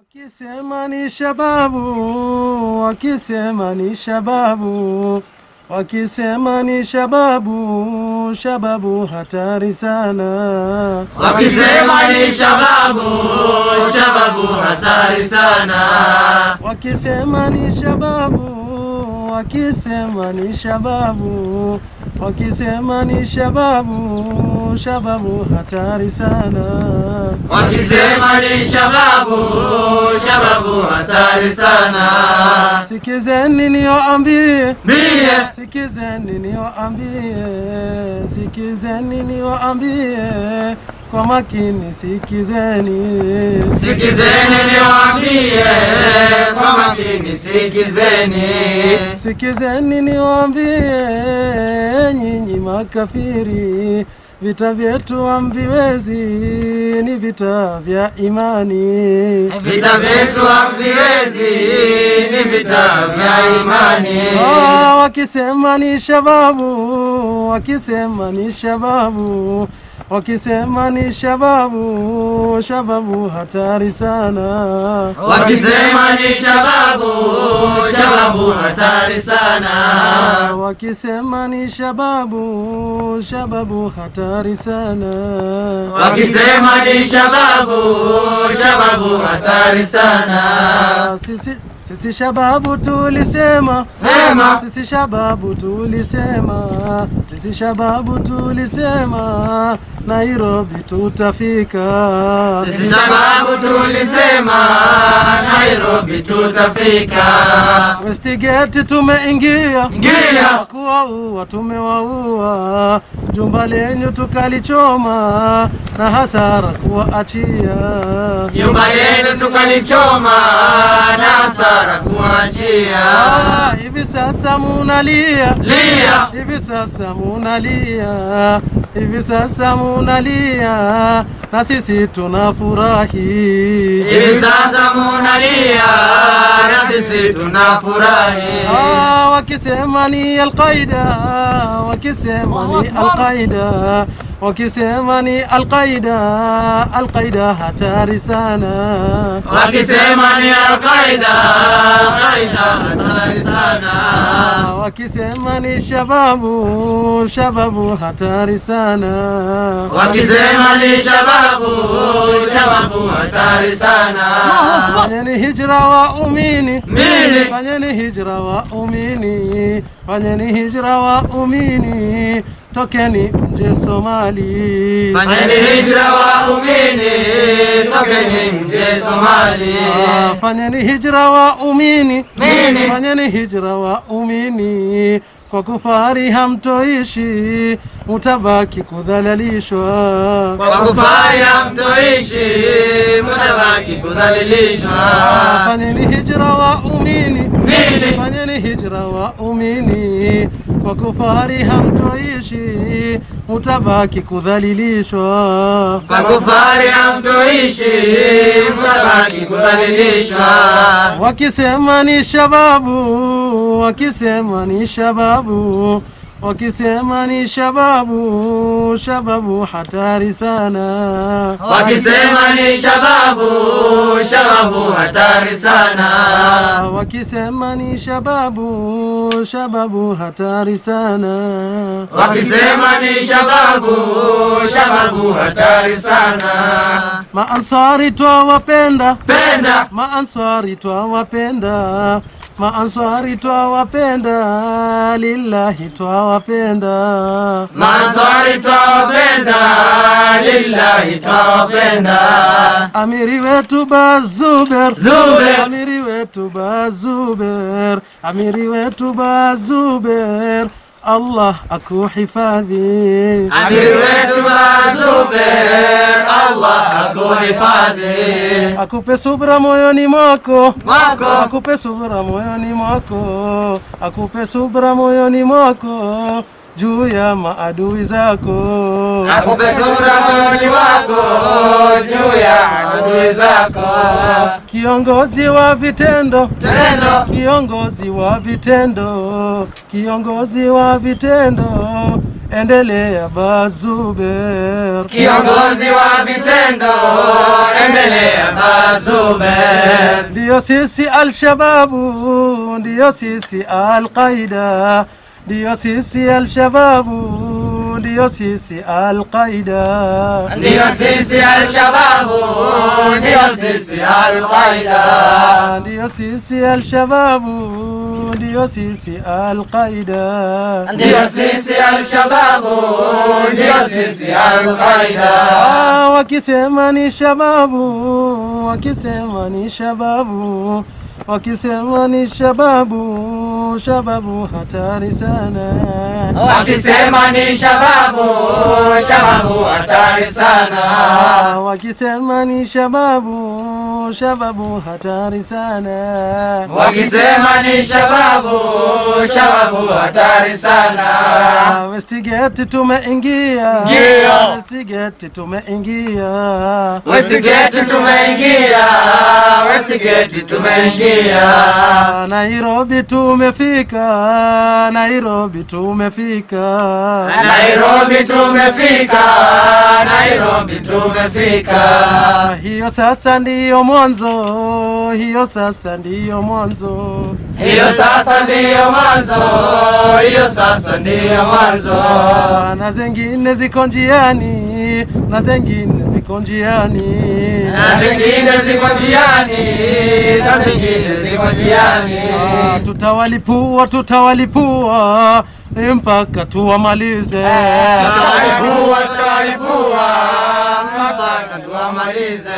Wakisema ni shababu, wakisema ni shababu, wakisema ni shababu, shababu hatari sana. Wakisema ni shababu, shababu hatari sana. Wakisema ni shababu, wakisema ni shababu, wakisema ni shababu, shababu hatari sana. Wakisema ni shababu, shababu hatari sana. Sikizeni niwaambie, Mie. Sikizeni niwaambie, sikizeni niwaambie, kwa makini sikizeni, sikizeni niwaambie, kwa makini sikizeni. sikizeni niwaambie, nyinyi makafiri, vita vyetu hamviwezi, ni vita vya imani. Vita vyetu hamviwezi, ni vita vya imani. Oh, wakisema ni shababu, wakisema ni shababu, wakisema ni shababu, shababu hatari sana. Wakisema ni shababu, shababu hatari sana. Wakisema ni shababu, shababu hatari sana. Wakisema ni shababu, shababu hatari sana. Sisi sisi shababu tulisema. Sema. sisi shababu tulisema. Sisi shababu tulisema. Nairobi tutafika. Sisi shababu tulisema. Nairobi tutafika. Westgate tumeingia. Ingia. kuwaua tumewaua jumba lenyu tukalichoma na hasara kuwaachia. Jumba lenyu tukalichoma na hasara kuwaachia. Ah, hivi sasa munalia. Lia. Hivi sasa munalia. Hivi sasa munalia. Na sisi tunafurahi. Hivi sasa munalia. Na sisi tunafurahi. Ah, wakisema ni alqaida wakisema ni alqaida wakisema ni alqaida alqaida hatari sana Wakisema ni Alqaida, wakisema ni shababu shababu hatari sana. Wakisema ni shababu, shababu hatari sana. fanyeni hijra wa umini. Mini. fanyeni hijra wa umini. Fanyeni hijra wa umini. Tokeni nje Somali. Fanyeni hijra wa umini, tokeni Somali. Ah, fanyeni hijra wa umini Mini. fanyeni hijra wa umini kwa kufari hamtoishi mutabaki kudhalilishwa. Kwa kufari hamtoishi, mtabaki kudhalilishwa. Fanyeni hijra wa umini Mini. fanyeni hijra wa umini kwa kufari hamtoishi mutabaki kudhalilishwa Kwa kufari hamtoishi, mtabaki kudhalilishwa. wakisema ni shababu wakisema ni shababu wakisema ni shababu shababu hatari sana Wakisema ni shababu, shababu hatari sana. wakisema ni shababu shababu hatari sana Wakisema ni shababu, shababu hatari sana. maansari twawapenda Penda maansari twawapenda maansari twawapenda lillahi twawapenda. Maanswari twawapenda, lillahi twawapenda. amiri wetu bazuber Zuber. amiri wetu bazuber amiri wetu bazuber allah akuhifadhi. Amiri wetu Zuber, Allah akuhifadhi. akupe subra moyoni mwako. Mwako. Akupe subra moyoni mwako. Akupe subra moyoni mwako. Juu ya maadui zako. Akupe subra moyoni mwako. Juu ya maadui zako. kiongozi wa vitendo. Tendo. Kiongozi wa vitendo. Kiongozi wa vitendo endelea Bazuber. Kiongozi wa vitendo, endelea Bazuber. Ndiyo sisi Alshababu, ndiyo sisi Alqaida, ndiyo sisi Alshababu, ndiyo sisi Alqaida. Ndiyo sisi Al-Shababu, ndiyo sisi Al-Qaida. Ndiyo sisi Alshababu, ndiyo sisi Alqaida. Ndiyo sisi Al-Shababu, ndiyo sisi Al-Qaida. Ah, wakisema ni shababu, wakisema ni shababu, wakisema ni shababu, shababu hatari sana. Wakisema ni shababu, shababu hatari sana. Wakisema ni shababu, shababu hatari sana. Wakisema ni shababu, shababu hatari sana. Westgate tumeingia. Westgate tumeingia. Westgate tumeingia, Westgate tumeingia. Ah, Nairobi tumefika, Nairobi tumefika. Nairobi tumefika, Nairobi tumefika. Hiyo sasa ndiyo mwanzo, hiyo sasa ndiyo mwanzo. Hiyo sasa ndiyo mwanzo, hiyo sasa ndiyo mwanzo. Na zengine ziko njiani, na zengine ziko njiani. Na zingine ziko njiani, na zingine ziko njiani. Ah, Tutawalipua, tutawalipua mpaka tuwamalize. tutawalipua tutawalipua mpaka tuwamalize.